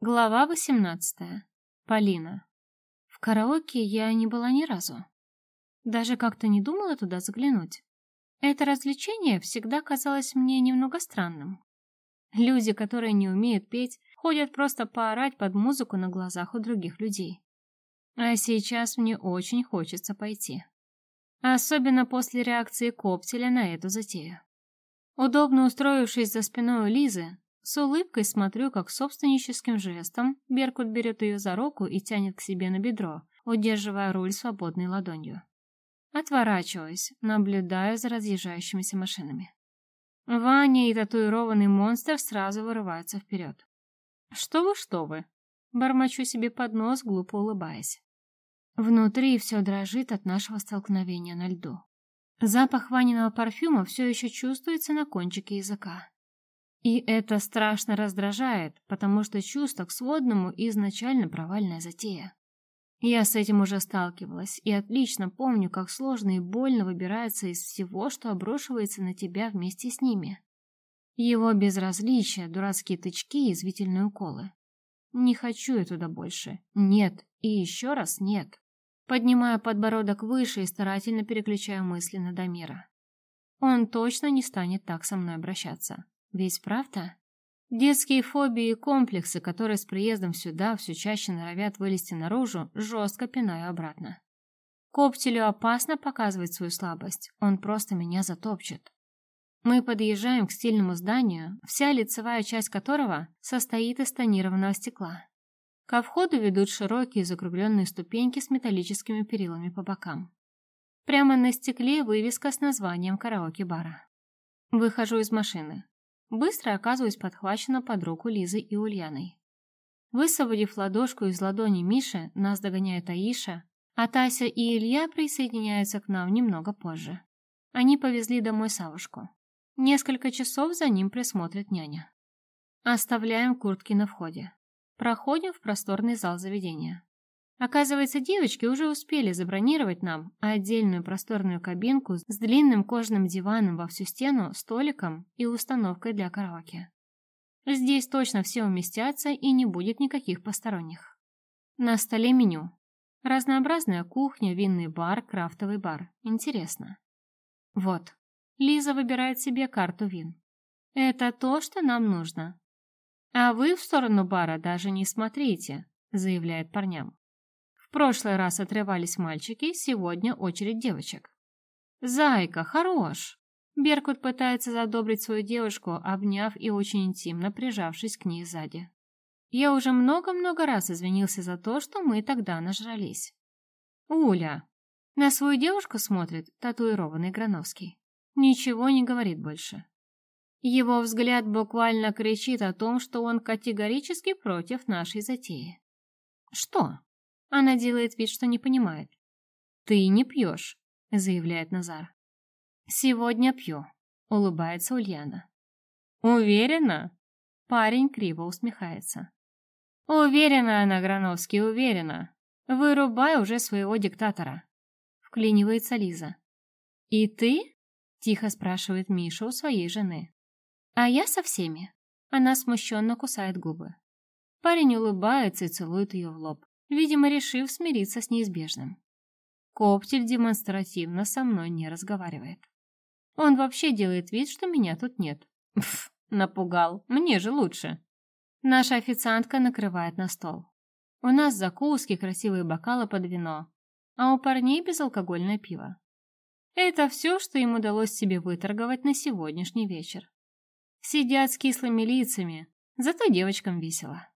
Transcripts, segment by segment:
Глава 18. Полина. В караоке я не была ни разу. Даже как-то не думала туда заглянуть. Это развлечение всегда казалось мне немного странным. Люди, которые не умеют петь, ходят просто поорать под музыку на глазах у других людей. А сейчас мне очень хочется пойти. Особенно после реакции Коптеля на эту затею. Удобно устроившись за спиной у Лизы, с улыбкой смотрю, как собственническим жестом Беркут берет ее за руку и тянет к себе на бедро, удерживая руль свободной ладонью. Отворачиваюсь, наблюдая за разъезжающимися машинами. Ваня и татуированный монстр сразу вырываются вперед. «Что вы, что вы!» Бормочу себе под нос, глупо улыбаясь. Внутри все дрожит от нашего столкновения на льду. Запах Ваниного парфюма все еще чувствуется на кончике языка. И это страшно раздражает, потому что чувство к сводному изначально провальная затея. Я с этим уже сталкивалась и отлично помню, как сложно и больно выбирается из всего, что обрушивается на тебя вместе с ними. Его безразличие, дурацкие тычки и извительные уколы. Не хочу я туда больше. Нет. И еще раз нет. Поднимаю подбородок выше и старательно переключаю мысли на Дамира. Он точно не станет так со мной обращаться. Ведь правда? Детские фобии и комплексы, которые с приездом сюда все чаще норовят вылезти наружу, жестко пинаю обратно. Коптелю опасно показывать свою слабость, он просто меня затопчет. Мы подъезжаем к стильному зданию, вся лицевая часть которого состоит из тонированного стекла. Ко входу ведут широкие закругленные ступеньки с металлическими перилами по бокам. Прямо на стекле вывеска с названием караоке-бара. Выхожу из машины. Быстро оказываюсь подхвачена под руку Лизой и Ульяной. Высвободив ладошку из ладони Миши, нас догоняет Аиша, а Тася и Илья присоединяются к нам немного позже. Они повезли домой Савушку. Несколько часов за ним присмотрит няня. Оставляем куртки на входе. Проходим в просторный зал заведения. Оказывается, девочки уже успели забронировать нам отдельную просторную кабинку с длинным кожаным диваном во всю стену, столиком и установкой для караоке. Здесь точно все уместятся и не будет никаких посторонних. На столе меню. Разнообразная кухня, винный бар, крафтовый бар. Интересно. Вот. Лиза выбирает себе карту вин. Это то, что нам нужно. А вы в сторону бара даже не смотрите, заявляет парням. В прошлый раз отрывались мальчики, сегодня очередь девочек. «Зайка, хорош!» Беркут пытается задобрить свою девушку, обняв и очень интимно прижавшись к ней сзади. Я уже много-много раз извинился за то, что мы тогда нажрались. «Уля!» На свою девушку смотрит татуированный Грановский. Ничего не говорит больше. Его взгляд буквально кричит о том, что он категорически против нашей затеи. «Что?» Она делает вид, что не понимает. «Ты не пьешь», — заявляет Назар. «Сегодня пью», — улыбается Ульяна. «Уверена?» Парень криво усмехается. «Уверена она, Грановский, уверена. Вырубай уже своего диктатора», — вклинивается Лиза. «И ты?» — тихо спрашивает Миша у своей жены. «А я со всеми». Она смущенно кусает губы. Парень улыбается и целует ее в лоб видимо, решив смириться с неизбежным. Коптель демонстративно со мной не разговаривает. Он вообще делает вид, что меня тут нет. Пф, напугал, мне же лучше. Наша официантка накрывает на стол. У нас закуски, красивые бокалы под вино, а у парней безалкогольное пиво. Это все, что им удалось себе выторговать на сегодняшний вечер. Сидят с кислыми лицами, зато девочкам весело.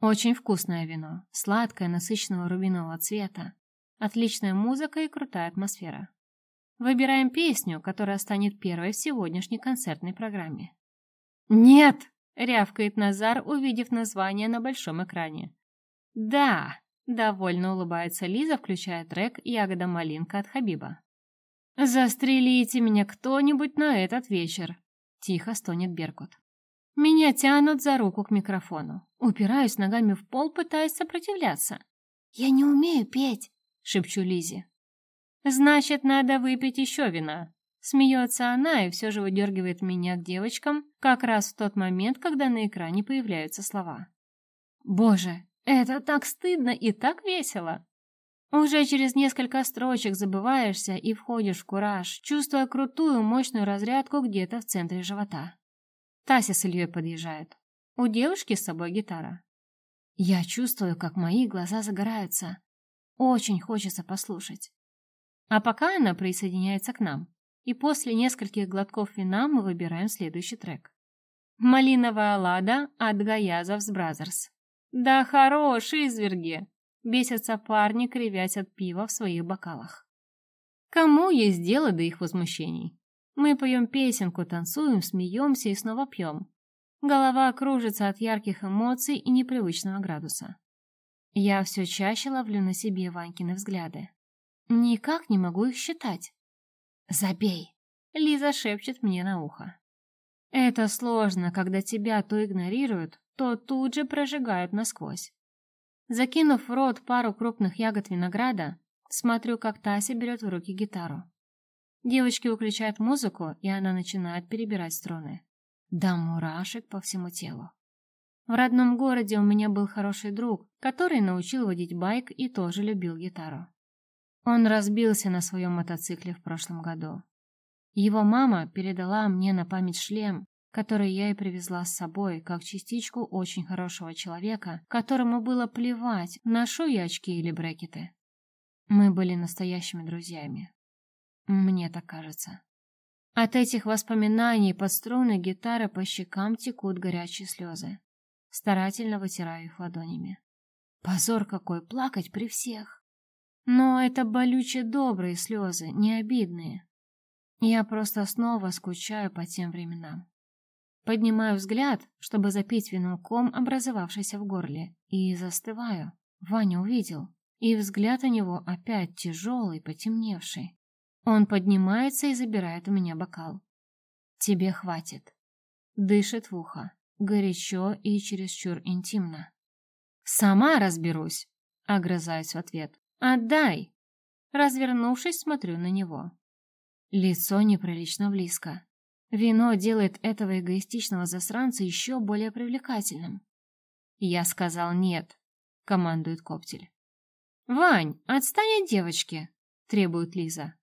Очень вкусное вино, сладкое, насыщенного рубинового цвета, отличная музыка и крутая атмосфера. Выбираем песню, которая станет первой в сегодняшней концертной программе. «Нет!» — рявкает Назар, увидев название на большом экране. «Да!» — довольно улыбается Лиза, включая трек «Ягода малинка» от Хабиба. «Застрелите меня кто-нибудь на этот вечер!» — тихо стонет Беркут. Меня тянут за руку к микрофону. Упираюсь ногами в пол, пытаясь сопротивляться. «Я не умею петь», — шепчу Лизе. «Значит, надо выпить еще вина». Смеется она и все же выдергивает меня к девочкам как раз в тот момент, когда на экране появляются слова. Боже, это так стыдно и так весело. Уже через несколько строчек забываешься и входишь в кураж, чувствуя крутую, мощную разрядку где-то в центре живота. Тася с Ильей подъезжают. У девушки с собой гитара. Я чувствую, как мои глаза загораются. Очень хочется послушать. А пока она присоединяется к нам, и после нескольких глотков вина мы выбираем следующий трек. «Малиновая лада» от Gayazovs Brothers. «Да хорош, изверги!» Бесятся парни, кривясь от пива в своих бокалах. Кому есть дело до их возмущений? Мы поем песенку, танцуем, смеемся и снова пьем. Голова кружится от ярких эмоций и непривычного градуса. Я все чаще ловлю на себе Ванькины взгляды. Никак не могу их считать. «Забей!» — Лиза шепчет мне на ухо. Это сложно, когда тебя то игнорируют, то тут же прожигают насквозь. Закинув в рот пару крупных ягод винограда, смотрю, как Тася берет в руки гитару. Девочки выключают музыку, и она начинает перебирать струны. Да мурашек по всему телу. В родном городе у меня был хороший друг, который научил водить байк и тоже любил гитару. Он разбился на своем мотоцикле в прошлом году. Его мама передала мне на память шлем, который я и привезла с собой, как частичку очень хорошего человека, которому было плевать, ношу я очки или брекеты. Мы были настоящими друзьями. Мне так кажется. От этих воспоминаний под струны гитары по щекам текут горячие слезы. Старательно вытираю их ладонями. Позор какой, плакать при всех. Но это болючие добрые слезы, не обидные. Я просто снова скучаю по тем временам. Поднимаю взгляд, чтобы запить вином ком, образовавшийся в горле, и застываю. Ваня увидел, и взгляд у него опять тяжелый, потемневший. Он поднимается и забирает у меня бокал. «Тебе хватит». Дышит в ухо, горячо и чересчур интимно. «Сама разберусь», — огрызаюсь в ответ. «Отдай!» Развернувшись, смотрю на него. Лицо неприлично близко. Вино делает этого эгоистичного засранца еще более привлекательным. Я сказал «нет», — командует Коптель. «Вань, отстань от девочки», — требует Лиза.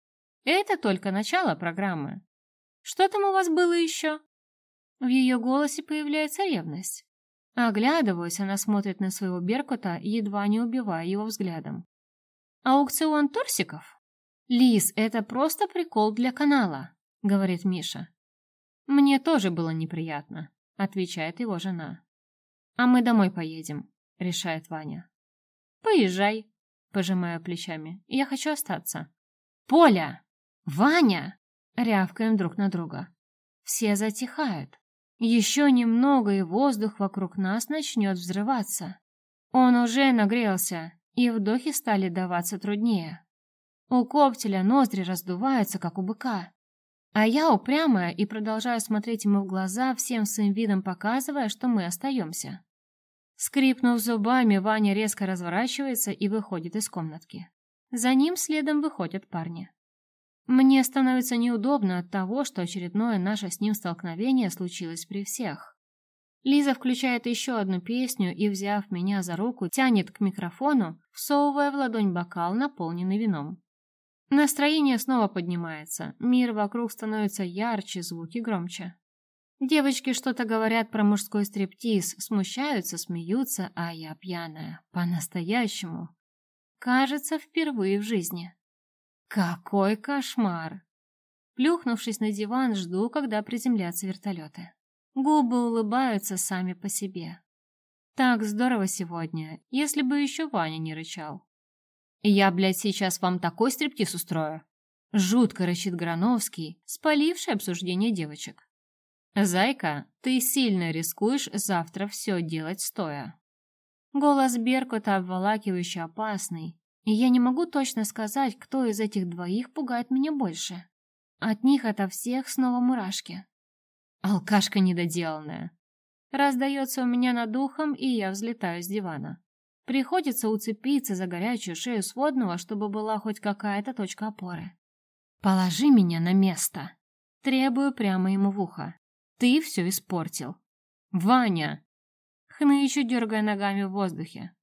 «Это только начало программы. Что там у вас было еще?» В ее голосе появляется ревность. Оглядываясь, она смотрит на своего Беркута, едва не убивая его взглядом. «Аукцион торсиков?» «Лиз, это просто прикол для канала», — говорит Миша. «Мне тоже было неприятно», — отвечает его жена. «А мы домой поедем», — решает Ваня. «Поезжай», — пожимаю плечами. «Я хочу остаться». «Поля! Ваня!» — рявкаем друг на друга. Все затихают. Еще немного, и воздух вокруг нас начнет взрываться. Он уже нагрелся, и вдохи стали даваться труднее. У коптеля ноздри раздуваются, как у быка. А я упрямая и продолжаю смотреть ему в глаза, всем своим видом показывая, что мы остаемся. Скрипнув зубами, Ваня резко разворачивается и выходит из комнатки. За ним следом выходят парни. Мне становится неудобно от того, что очередное наше с ним столкновение случилось при всех. Лиза включает еще одну песню и, взяв меня за руку, тянет к микрофону, всовывая в ладонь бокал, наполненный вином. Настроение снова поднимается, мир вокруг становится ярче, звуки громче. Девочки что-то говорят про мужской стриптиз, смущаются, смеются, а я пьяная. По-настоящему. Кажется, впервые в жизни. Какой кошмар! Плюхнувшись на диван, жду, когда приземлятся вертолеты. Губы улыбаются сами по себе. Так здорово сегодня, если бы еще Ваня не рычал. «Я, блядь, сейчас вам такой стриптиз устрою!» Жутко рычит Грановский, спаливший обсуждение девочек. «Зайка, ты сильно рискуешь завтра все делать стоя». Голос Беркута обволакивающий опасный, и я не могу точно сказать, кто из этих двоих пугает меня больше. От них ото всех снова мурашки. Алкашка недоделанная. Раздается у меня над ухом, и я взлетаю с дивана. Приходится уцепиться за горячую шею сводного, чтобы была хоть какая-то точка опоры. «Положи меня на место!» Требую прямо ему в ухо. «Ты все испортил!» «Ваня!» хнычу, дергая ногами в воздухе.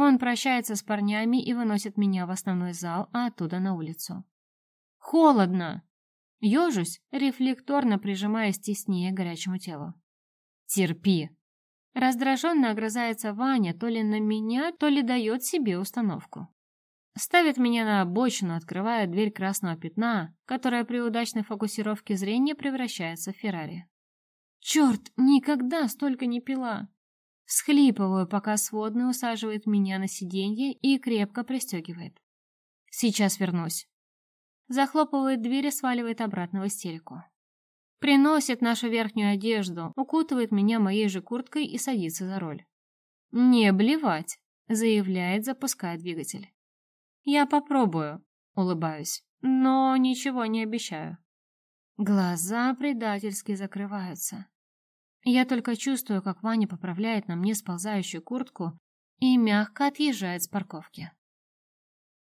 Он прощается с парнями и выносит меня в основной зал, а оттуда на улицу. Холодно! Ёжусь, рефлекторно прижимаясь теснее к горячему телу. Терпи. Раздраженно огрызается Ваня то ли на меня, то ли дает себе установку. Ставит меня на обочину, открывая дверь красного пятна, которая при удачной фокусировке зрения превращается в Феррари. Черт, никогда столько не пила. Схлипываю, пока сводный усаживает меня на сиденье и крепко пристегивает. Сейчас вернусь. Захлопывает дверь и сваливает обратно в истерику. Приносит нашу верхнюю одежду, укутывает меня моей же курткой и садится за руль. «Не блевать», — заявляет, запуская двигатель. «Я попробую», — улыбаюсь, но ничего не обещаю. Глаза предательски закрываются. Я только чувствую, как Ваня поправляет на мне сползающую куртку и мягко отъезжает с парковки.